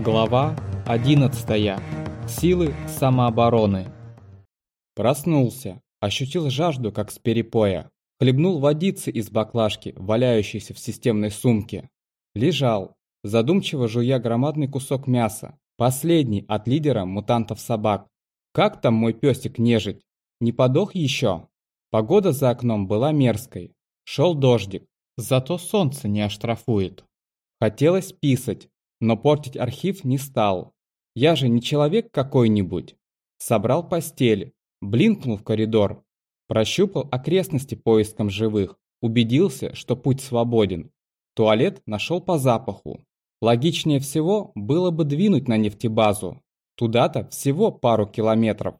Глава 11. Силы самообороны. Проснулся, ощутил жажду, как с перепоя. Хлебнул водицы из баклажки, валяющейся в системной сумке. Лежал, задумчиво жуя громадный кусок мяса, последний от лидера мутантов-собак. Как там мой песик нежить? Не подох еще? Погода за окном была мерзкой. Шел дождик, зато солнце не оштрафует. Хотелось писать, но портить архив не стал. Я же не человек какой-нибудь. Собрал постель, блинкнул в коридор, прощупал окрестности поиском живых, убедился, что путь свободен. Туалет нашел по запаху. Логичнее всего было бы двинуть на нефтебазу. Туда-то всего пару километров.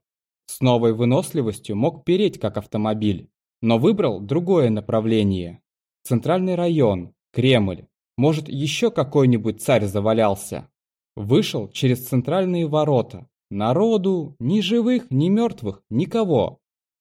С новой выносливостью мог переть как автомобиль, но выбрал другое направление. Центральный район, Кремль, может, еще какой-нибудь царь завалялся. Вышел через центральные ворота. Народу, ни живых, ни мертвых, никого.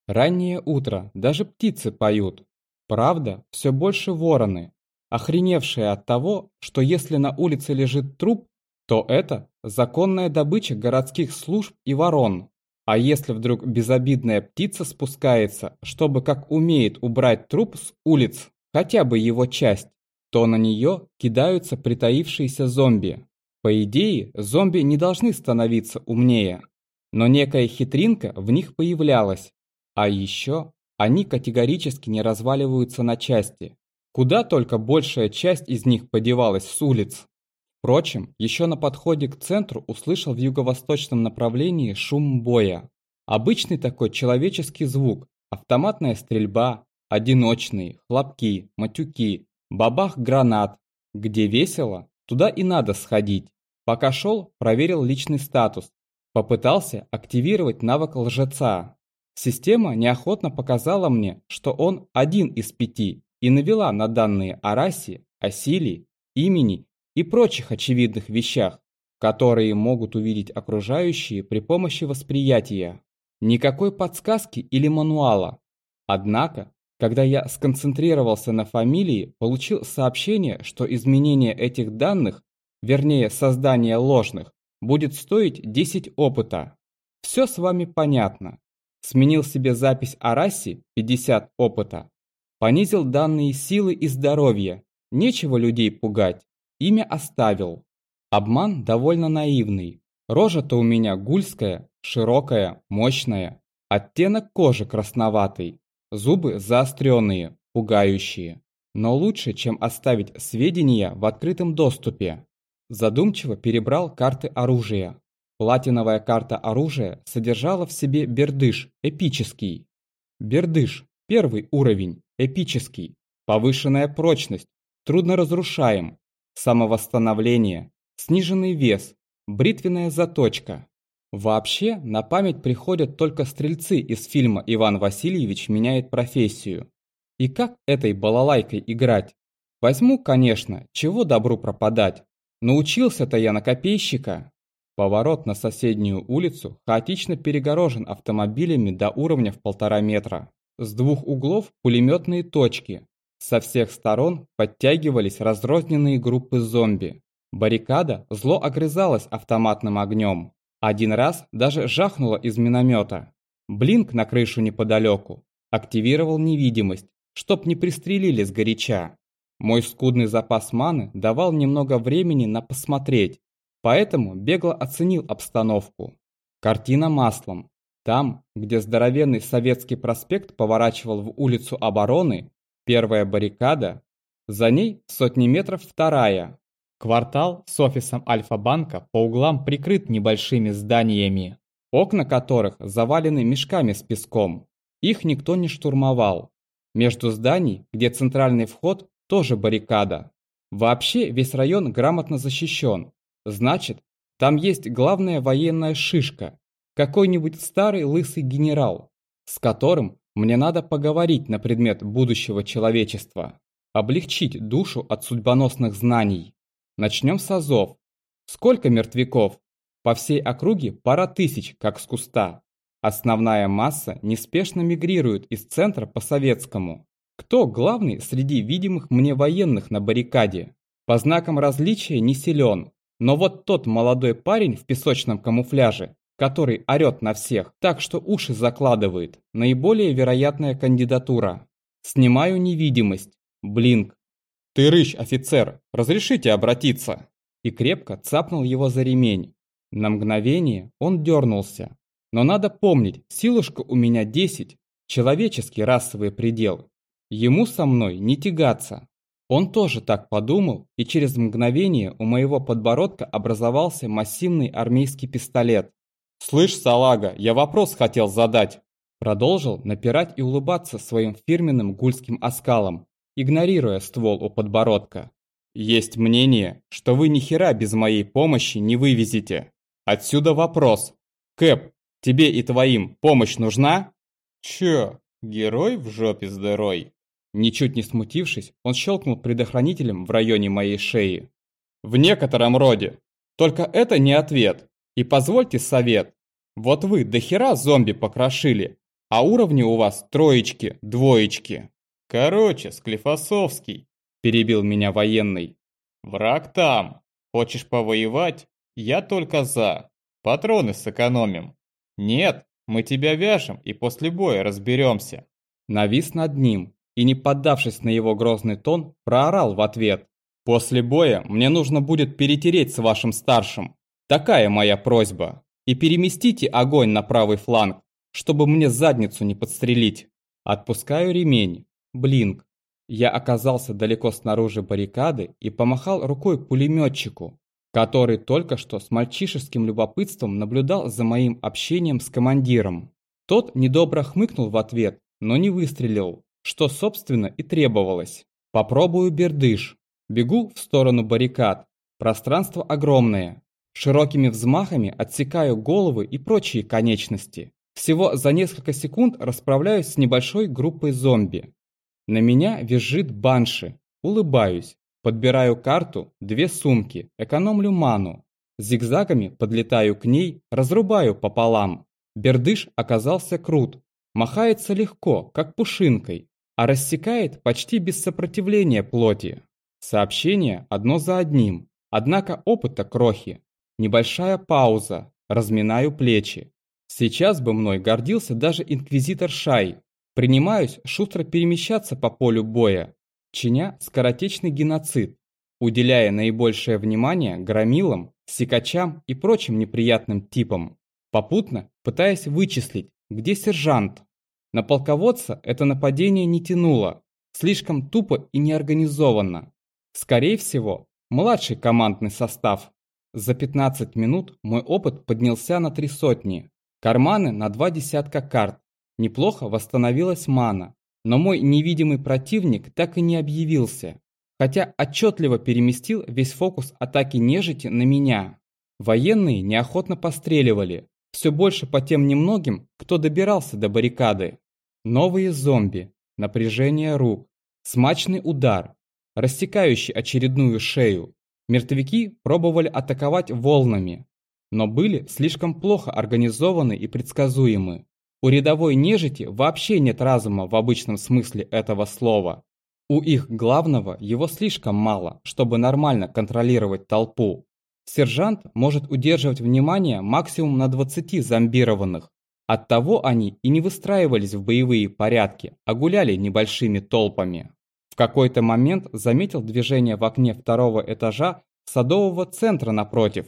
Раннее утро, даже птицы поют. Правда, все больше вороны, охреневшие от того, что если на улице лежит труп, то это законная добыча городских служб и ворон. А если вдруг безобидная птица спускается, чтобы как умеет убрать труп с улиц, хотя бы его часть, то на нее кидаются притаившиеся зомби. По идее, зомби не должны становиться умнее, но некая хитринка в них появлялась. А еще они категорически не разваливаются на части. Куда только большая часть из них подевалась с улиц. Впрочем, еще на подходе к центру услышал в юго-восточном направлении шум боя. Обычный такой человеческий звук, автоматная стрельба, одиночные, хлопки, матюки, Бабах гранат. Где весело, туда и надо сходить. Пока шел, проверил личный статус. Попытался активировать навык лжеца. Система неохотно показала мне, что он один из пяти и навела на данные о расе, о силе, имени и прочих очевидных вещах, которые могут увидеть окружающие при помощи восприятия. Никакой подсказки или мануала. Однако когда я сконцентрировался на фамилии, получил сообщение, что изменение этих данных, вернее создание ложных, будет стоить 10 опыта. Все с вами понятно. Сменил себе запись о расе 50 опыта. Понизил данные силы и здоровья. Нечего людей пугать. Имя оставил. Обман довольно наивный. Рожа-то у меня гульская, широкая, мощная. Оттенок кожи красноватый. Зубы заостренные, пугающие. Но лучше, чем оставить сведения в открытом доступе. Задумчиво перебрал карты оружия. Платиновая карта оружия содержала в себе бердыш, эпический. Бердыш, первый уровень, эпический. Повышенная прочность, трудно разрушаем. Самовосстановление, сниженный вес, бритвенная заточка. Вообще, на память приходят только стрельцы из фильма «Иван Васильевич меняет профессию». И как этой балалайкой играть? Возьму, конечно, чего добру пропадать. Научился-то я на копейщика. Поворот на соседнюю улицу хаотично перегорожен автомобилями до уровня в полтора метра. С двух углов пулеметные точки. Со всех сторон подтягивались разрозненные группы зомби. Баррикада зло огрызалась автоматным огнем. Один раз даже жахнуло из миномета. Блинк на крышу неподалеку. Активировал невидимость, чтоб не пристрелили с горяча. Мой скудный запас маны давал немного времени на посмотреть, поэтому бегло оценил обстановку. Картина маслом. Там, где здоровенный Советский проспект поворачивал в улицу обороны, первая баррикада, за ней сотни метров вторая, Квартал с офисом Альфа-банка по углам прикрыт небольшими зданиями, окна которых завалены мешками с песком. Их никто не штурмовал. Между зданий, где центральный вход, тоже баррикада. Вообще весь район грамотно защищен. Значит, там есть главная военная шишка. Какой-нибудь старый лысый генерал, с которым мне надо поговорить на предмет будущего человечества. Облегчить душу от судьбоносных знаний. Начнем с азов. Сколько мертвяков? По всей округе пара тысяч, как с куста. Основная масса неспешно мигрирует из центра по советскому. Кто главный среди видимых мне военных на баррикаде? По знакам различия не силен. Но вот тот молодой парень в песочном камуфляже, который орёт на всех, так что уши закладывает, наиболее вероятная кандидатура. Снимаю невидимость. Блинк. «Ты рыщ, офицер, разрешите обратиться?» И крепко цапнул его за ремень. На мгновение он дернулся. Но надо помнить, силушка у меня 10, человеческий расовый предел. Ему со мной не тягаться. Он тоже так подумал, и через мгновение у моего подбородка образовался массивный армейский пистолет. «Слышь, салага, я вопрос хотел задать!» Продолжил напирать и улыбаться своим фирменным гульским оскалом, игнорируя ствол у подбородка. «Есть мнение, что вы ни хера без моей помощи не вывезете. Отсюда вопрос. Кэп, тебе и твоим помощь нужна?» «Чё, герой в жопе здорой?» Ничуть не смутившись, он щелкнул предохранителем в районе моей шеи. «В некотором роде. Только это не ответ. И позвольте совет. Вот вы до хера зомби покрошили, а уровни у вас троечки, двоечки. Короче, Склифосовский, перебил меня военный. Враг там. Хочешь повоевать? Я только за. Патроны сэкономим. Нет, мы тебя вяжем и после боя разберемся. Навис над ним, и, не поддавшись на его грозный тон, проорал в ответ. «После боя мне нужно будет перетереть с вашим старшим. Такая моя просьба. И переместите огонь на правый фланг, чтобы мне задницу не подстрелить. Отпускаю ремень. Блинк. Я оказался далеко снаружи баррикады и помахал рукой пулеметчику, который только что с мальчишеским любопытством наблюдал за моим общением с командиром. Тот недобро хмыкнул в ответ, но не выстрелил что, собственно, и требовалось. Попробую бердыш. Бегу в сторону баррикад. Пространство огромное. Широкими взмахами отсекаю головы и прочие конечности. Всего за несколько секунд расправляюсь с небольшой группой зомби. На меня визжит банши. Улыбаюсь. Подбираю карту, две сумки, экономлю ману. Зигзагами подлетаю к ней, разрубаю пополам. Бердыш оказался крут. Махается легко, как пушинкой а рассекает почти без сопротивления плоти. Сообщение одно за одним, однако опыта крохи. Небольшая пауза, разминаю плечи. Сейчас бы мной гордился даже инквизитор Шай. Принимаюсь шустро перемещаться по полю боя, чиня скоротечный геноцид, уделяя наибольшее внимание громилам, секачам и прочим неприятным типам, попутно пытаясь вычислить, где сержант. На полководца это нападение не тянуло, слишком тупо и неорганизованно. Скорее всего, младший командный состав. За 15 минут мой опыт поднялся на три сотни. Карманы на два десятка карт. Неплохо восстановилась мана. Но мой невидимый противник так и не объявился. Хотя отчетливо переместил весь фокус атаки нежити на меня. Военные неохотно постреливали, все больше по тем немногим, кто добирался до баррикады. Новые зомби, напряжение рук, смачный удар, рассекающий очередную шею. Мертвяки пробовали атаковать волнами, но были слишком плохо организованы и предсказуемы. У рядовой нежити вообще нет разума в обычном смысле этого слова. У их главного его слишком мало, чтобы нормально контролировать толпу. Сержант может удерживать внимание максимум на 20 зомбированных. Оттого они и не выстраивались в боевые порядки, а гуляли небольшими толпами. В какой-то момент заметил движение в окне второго этажа садового центра напротив.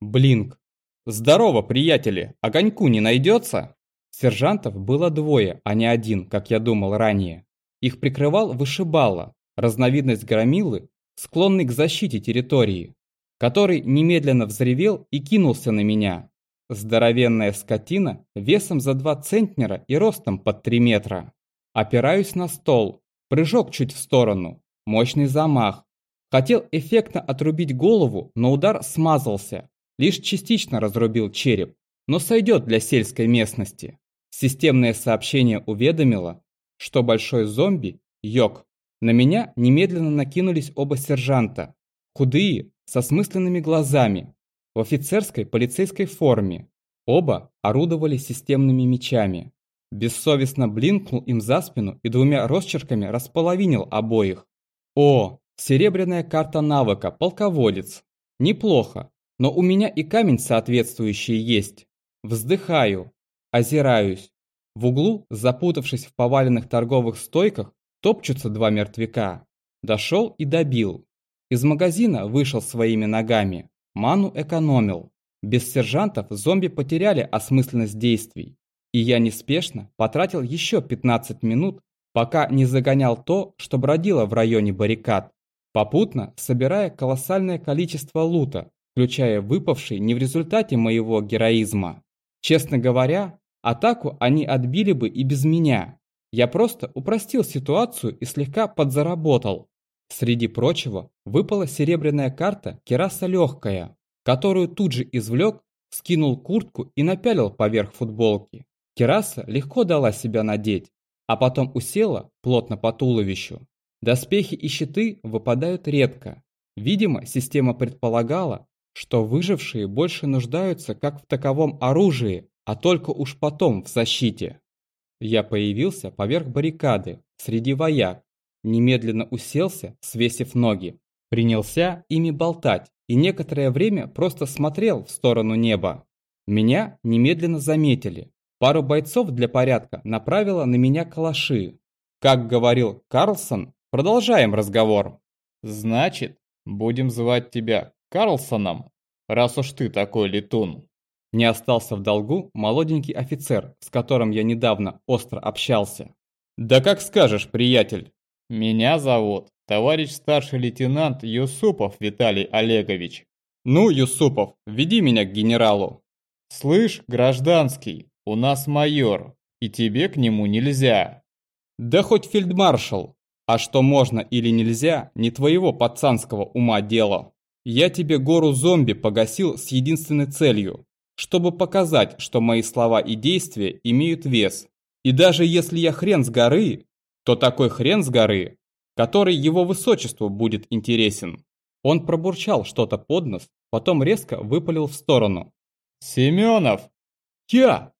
Блинк. «Здорово, приятели! Огоньку не найдется?» Сержантов было двое, а не один, как я думал ранее. Их прикрывал вышибала, разновидность громилы, склонный к защите территории который немедленно взревел и кинулся на меня. Здоровенная скотина весом за два центнера и ростом под три метра. Опираюсь на стол, прыжок чуть в сторону, мощный замах. Хотел эффектно отрубить голову, но удар смазался, лишь частично разрубил череп, но сойдет для сельской местности. Системное сообщение уведомило, что большой зомби, Йок, на меня немедленно накинулись оба сержанта. Худые, со смысленными глазами, в офицерской полицейской форме. Оба орудовали системными мечами. Бессовестно блинкнул им за спину и двумя росчерками располовинил обоих. О, серебряная карта навыка, полководец. Неплохо, но у меня и камень соответствующий есть. Вздыхаю, озираюсь. В углу, запутавшись в поваленных торговых стойках, топчутся два мертвяка. Дошел и добил. Из магазина вышел своими ногами. Ману экономил. Без сержантов зомби потеряли осмысленность действий. И я неспешно потратил еще 15 минут, пока не загонял то, что бродило в районе баррикад, попутно собирая колоссальное количество лута, включая выпавший не в результате моего героизма. Честно говоря, атаку они отбили бы и без меня. Я просто упростил ситуацию и слегка подзаработал. Среди прочего, выпала серебряная карта «Кераса легкая», которую тут же извлек, скинул куртку и напялил поверх футболки. Кераса легко дала себя надеть, а потом усела плотно по туловищу. Доспехи и щиты выпадают редко. Видимо, система предполагала, что выжившие больше нуждаются как в таковом оружии, а только уж потом в защите. Я появился поверх баррикады, среди вояк, немедленно уселся, свесив ноги, принялся ими болтать и некоторое время просто смотрел в сторону неба. Меня немедленно заметили. Пару бойцов для порядка направила на меня калаши. Как говорил Карлсон, продолжаем разговор. Значит, будем звать тебя Карлсоном, раз уж ты такой летун. Не остался в долгу молоденький офицер, с которым я недавно остро общался. «Да как скажешь, приятель!» «Меня зовут товарищ старший лейтенант Юсупов Виталий Олегович». «Ну, Юсупов, веди меня к генералу». «Слышь, гражданский, у нас майор, и тебе к нему нельзя». «Да хоть фельдмаршал. А что можно или нельзя, не твоего пацанского ума дело. Я тебе гору зомби погасил с единственной целью чтобы показать, что мои слова и действия имеют вес. И даже если я хрен с горы, то такой хрен с горы, который его высочеству будет интересен. Он пробурчал что-то под нос, потом резко выпалил в сторону. «Семенов!» «Я!»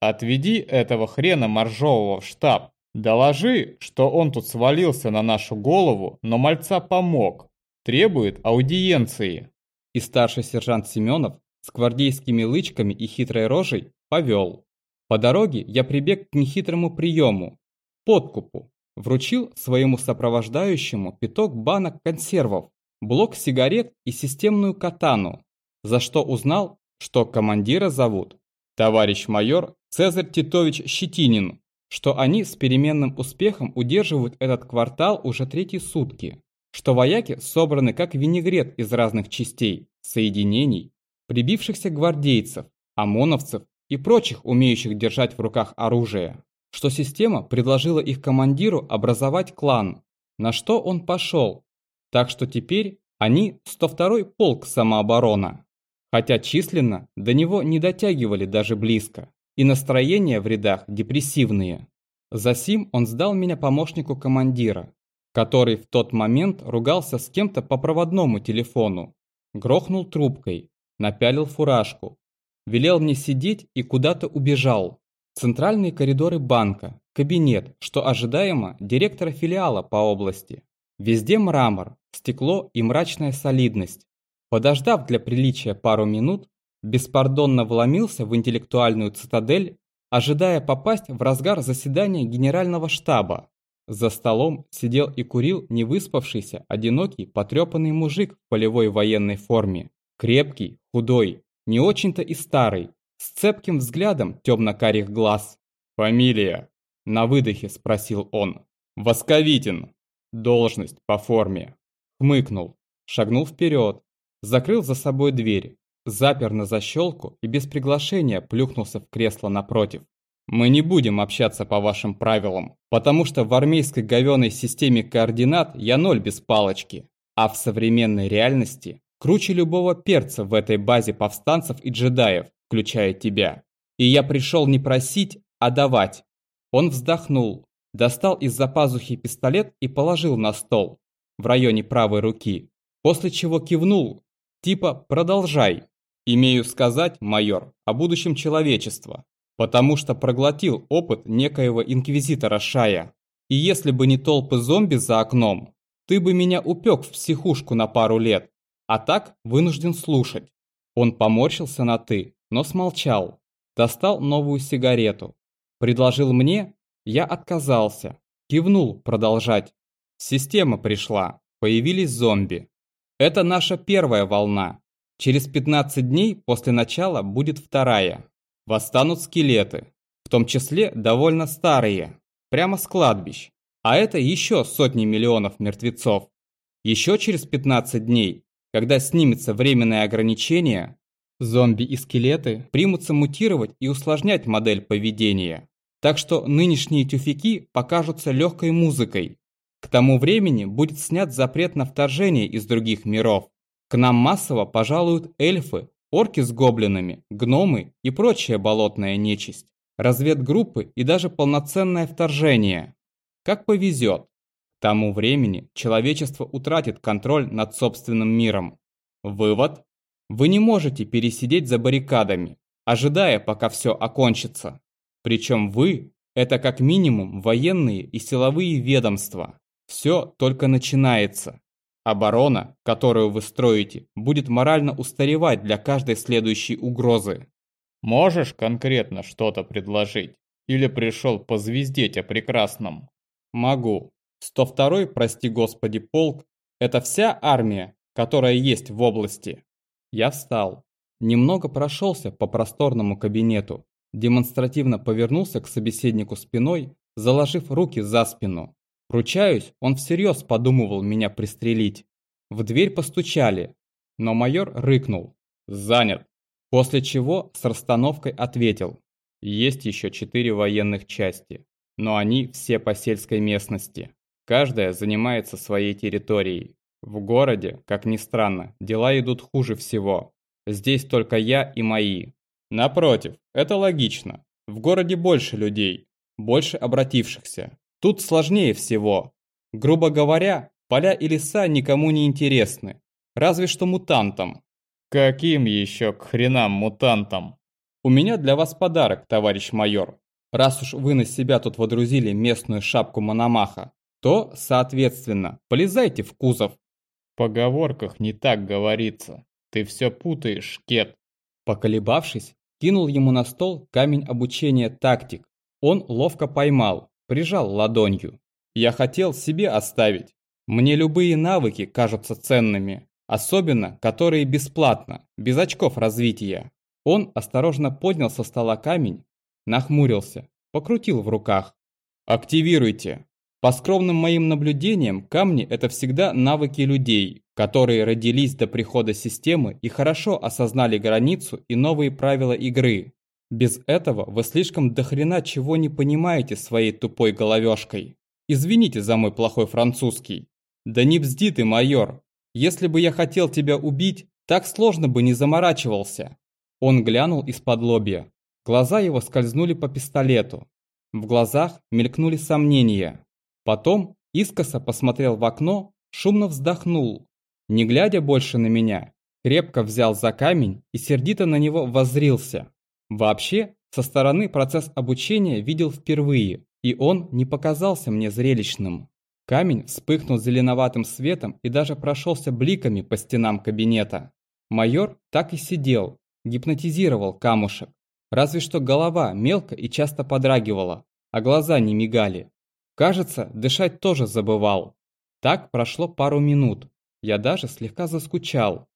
«Отведи этого хрена моржового в штаб. Доложи, что он тут свалился на нашу голову, но мальца помог. Требует аудиенции». И старший сержант Семенов с гвардейскими лычками и хитрой рожей повел. По дороге я прибег к нехитрому приему – подкупу. Вручил своему сопровождающему пяток банок консервов, блок сигарет и системную катану, за что узнал, что командира зовут товарищ майор Цезарь Титович Щетинин, что они с переменным успехом удерживают этот квартал уже третьи сутки, что вояки собраны как винегрет из разных частей, соединений, прибившихся гвардейцев, ОМОНовцев и прочих, умеющих держать в руках оружие, что система предложила их командиру образовать клан, на что он пошел, так что теперь они 102-й полк самооборона, хотя численно до него не дотягивали даже близко, и настроения в рядах депрессивные. Засим он сдал меня помощнику командира, который в тот момент ругался с кем-то по проводному телефону, грохнул трубкой, напялил фуражку, велел мне сидеть и куда-то убежал. Центральные коридоры банка, кабинет, что ожидаемо директора филиала по области. Везде мрамор, стекло и мрачная солидность. Подождав для приличия пару минут, беспардонно вломился в интеллектуальную цитадель, ожидая попасть в разгар заседания генерального штаба. За столом сидел и курил невыспавшийся, одинокий, потрепанный мужик в полевой военной форме. Крепкий, худой, не очень-то и старый, с цепким взглядом темно-карих глаз. «Фамилия?» – на выдохе спросил он. «Восковитин. Должность по форме». Хмыкнул, шагнул вперед, закрыл за собой дверь, запер на защелку и без приглашения плюхнулся в кресло напротив. Мы не будем общаться по вашим правилам, потому что в армейской говеной системе координат я ноль без палочки, а в современной реальности Круче любого перца в этой базе повстанцев и джедаев, включая тебя. И я пришел не просить, а давать. Он вздохнул, достал из-за пазухи пистолет и положил на стол, в районе правой руки, после чего кивнул, типа «продолжай». Имею сказать, майор, о будущем человечества, потому что проглотил опыт некоего инквизитора Шая. И если бы не толпы зомби за окном, ты бы меня упек в психушку на пару лет. А так вынужден слушать. Он поморщился на «ты», но смолчал. Достал новую сигарету. Предложил мне, я отказался. Кивнул продолжать. Система пришла, появились зомби. Это наша первая волна. Через 15 дней после начала будет вторая. Восстанут скелеты, в том числе довольно старые, прямо с кладбищ. А это еще сотни миллионов мертвецов. Еще через 15 дней, когда снимется временное ограничение, зомби и скелеты примутся мутировать и усложнять модель поведения. Так что нынешние тюфяки покажутся легкой музыкой. К тому времени будет снят запрет на вторжение из других миров. К нам массово пожалуют эльфы, орки с гоблинами, гномы и прочая болотная нечисть, разведгруппы и даже полноценное вторжение. Как повезет. К тому времени человечество утратит контроль над собственным миром. Вывод. Вы не можете пересидеть за баррикадами, ожидая, пока все окончится. Причем вы – это как минимум военные и силовые ведомства. Все только начинается. Оборона, которую вы строите, будет морально устаревать для каждой следующей угрозы. Можешь конкретно что-то предложить? Или пришел позвездеть о прекрасном? Могу. 102-й, прости господи, полк – это вся армия, которая есть в области. Я встал. Немного прошелся по просторному кабинету. Демонстративно повернулся к собеседнику спиной, заложив руки за спину. Ручаюсь, он всерьез подумывал меня пристрелить. В дверь постучали, но майор рыкнул. «Занят!» После чего с расстановкой ответил. «Есть еще четыре военных части, но они все по сельской местности. Каждая занимается своей территорией. В городе, как ни странно, дела идут хуже всего. Здесь только я и мои. Напротив, это логично. В городе больше людей, больше обратившихся. Тут сложнее всего. Грубо говоря, поля и леса никому не интересны. Разве что мутантам. Каким еще к хренам мутантам? У меня для вас подарок, товарищ майор. Раз уж вы на себя тут водрузили местную шапку Мономаха, то, соответственно, полезайте в кузов. В поговорках не так говорится. Ты все путаешь, Кет. Поколебавшись, кинул ему на стол камень обучения тактик. Он ловко поймал, прижал ладонью. Я хотел себе оставить. Мне любые навыки кажутся ценными, особенно которые бесплатно, без очков развития. Он осторожно поднял со стола камень, нахмурился, покрутил в руках. «Активируйте!» По скромным моим наблюдениям, камни – это всегда навыки людей, которые родились до прихода системы и хорошо осознали границу и новые правила игры. Без этого вы слишком дохрена чего не понимаете своей тупой головешкой. Извините за мой плохой французский. Да не бзди ты, майор. Если бы я хотел тебя убить, так сложно бы не заморачивался. Он глянул из-под лобья. Глаза его скользнули по пистолету. В глазах мелькнули сомнения. Потом искоса посмотрел в окно, шумно вздохнул. Не глядя больше на меня, крепко взял за камень и сердито на него воззрился. Вообще, со стороны процесс обучения видел впервые, и он не показался мне зрелищным. Камень вспыхнул зеленоватым светом и даже прошелся бликами по стенам кабинета. Майор так и сидел, гипнотизировал камушек. Разве что голова мелко и часто подрагивала, а глаза не мигали. Кажется, дышать тоже забывал. Так прошло пару минут. Я даже слегка заскучал.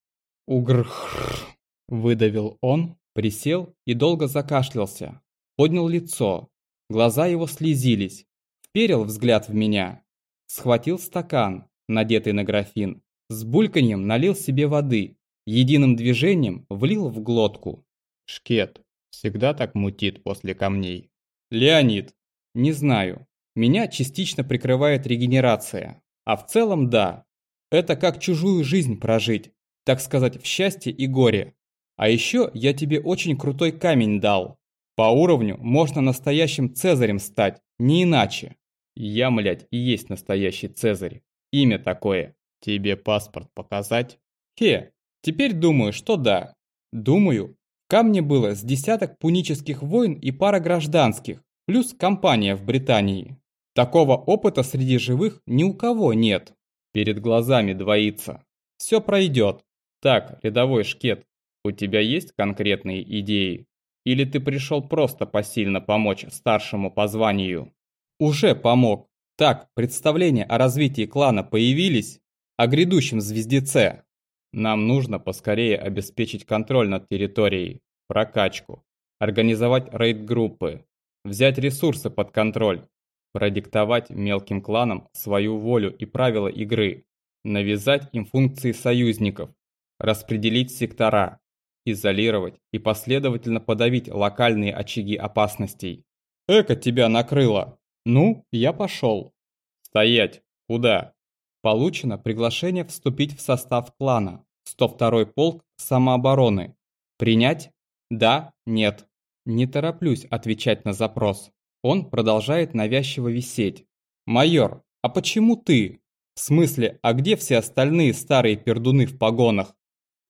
«Угрх!» – выдавил он, Присел и долго закашлялся. Поднял лицо. Глаза его слезились. Вперил взгляд в меня. Схватил стакан, надетый на графин. С бульканьем налил себе воды. Единым движением влил в глотку. Шкет. Всегда так мутит после камней. Леонид. Не знаю. Меня частично прикрывает регенерация. А в целом да. Это как чужую жизнь прожить. Так сказать, в счастье и горе. А еще я тебе очень крутой камень дал. По уровню можно настоящим Цезарем стать, не иначе. Я, млядь, и есть настоящий Цезарь. Имя такое. Тебе паспорт показать? Хе, теперь думаю, что да. Думаю, камне было с десяток пунических войн и пара гражданских, плюс компания в Британии. Такого опыта среди живых ни у кого нет. Перед глазами двоится. Все пройдет. Так, рядовой шкет, у тебя есть конкретные идеи? Или ты пришел просто посильно помочь старшему по званию? Уже помог. Так, представления о развитии клана появились? О грядущем звездеце? Нам нужно поскорее обеспечить контроль над территорией, прокачку, организовать рейд-группы, взять ресурсы под контроль, продиктовать мелким кланам свою волю и правила игры, навязать им функции союзников, распределить сектора, изолировать и последовательно подавить локальные очаги опасностей. Эко тебя накрыло. Ну, я пошел. Стоять. Куда? Получено приглашение вступить в состав клана. 102-й полк самообороны. Принять? Да, нет. Не тороплюсь отвечать на запрос. Он продолжает навязчиво висеть. «Майор, а почему ты? В смысле, а где все остальные старые пердуны в погонах?»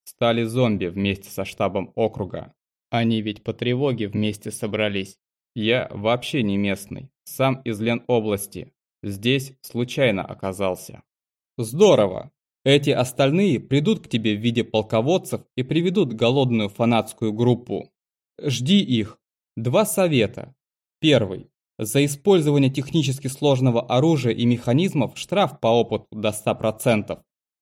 Стали зомби вместе со штабом округа. Они ведь по тревоге вместе собрались. Я вообще не местный, сам из Ленобласти. Здесь случайно оказался. Здорово. Эти остальные придут к тебе в виде полководцев и приведут голодную фанатскую группу. Жди их. Два совета. Первый. За использование технически сложного оружия и механизмов штраф по опыту до 100%.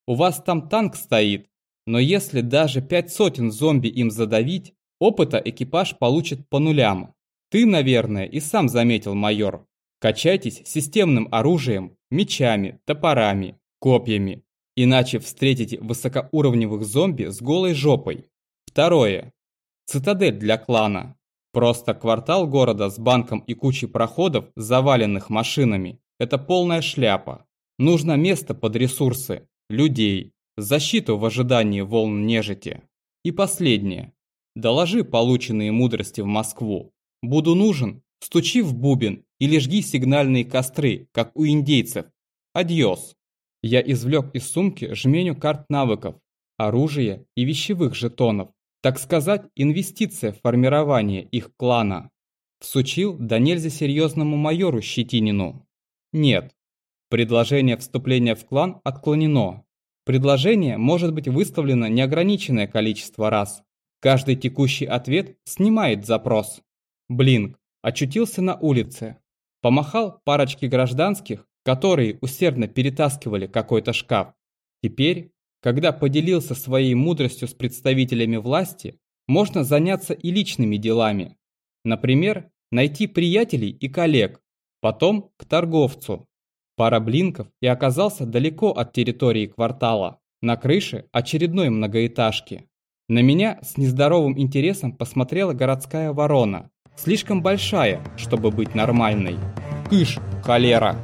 У вас там танк стоит, но если даже пять сотен зомби им задавить, опыта экипаж получит по нулям. Ты, наверное, и сам заметил, майор. Качайтесь системным оружием, мечами, топорами, копьями. Иначе встретите высокоуровневых зомби с голой жопой. Второе. Цитадель для клана. Просто квартал города с банком и кучей проходов, заваленных машинами. Это полная шляпа. Нужно место под ресурсы, людей, защиту в ожидании волн нежити. И последнее. Доложи полученные мудрости в Москву. Буду нужен, стучи в бубен или жги сигнальные костры, как у индейцев. Адьос. Я извлек из сумки жменю карт навыков, оружия и вещевых жетонов. Так сказать, инвестиция в формирование их клана. Всучил да нельзя серьезному майору Щетинину. Нет. Предложение вступления в клан отклонено. Предложение может быть выставлено неограниченное количество раз. Каждый текущий ответ снимает запрос. Блинк очутился на улице. Помахал парочке гражданских, которые усердно перетаскивали какой-то шкаф. Теперь когда поделился своей мудростью с представителями власти, можно заняться и личными делами. Например, найти приятелей и коллег, потом к торговцу. Пара блинков и оказался далеко от территории квартала, на крыше очередной многоэтажки. На меня с нездоровым интересом посмотрела городская ворона, слишком большая, чтобы быть нормальной. Кыш, холера!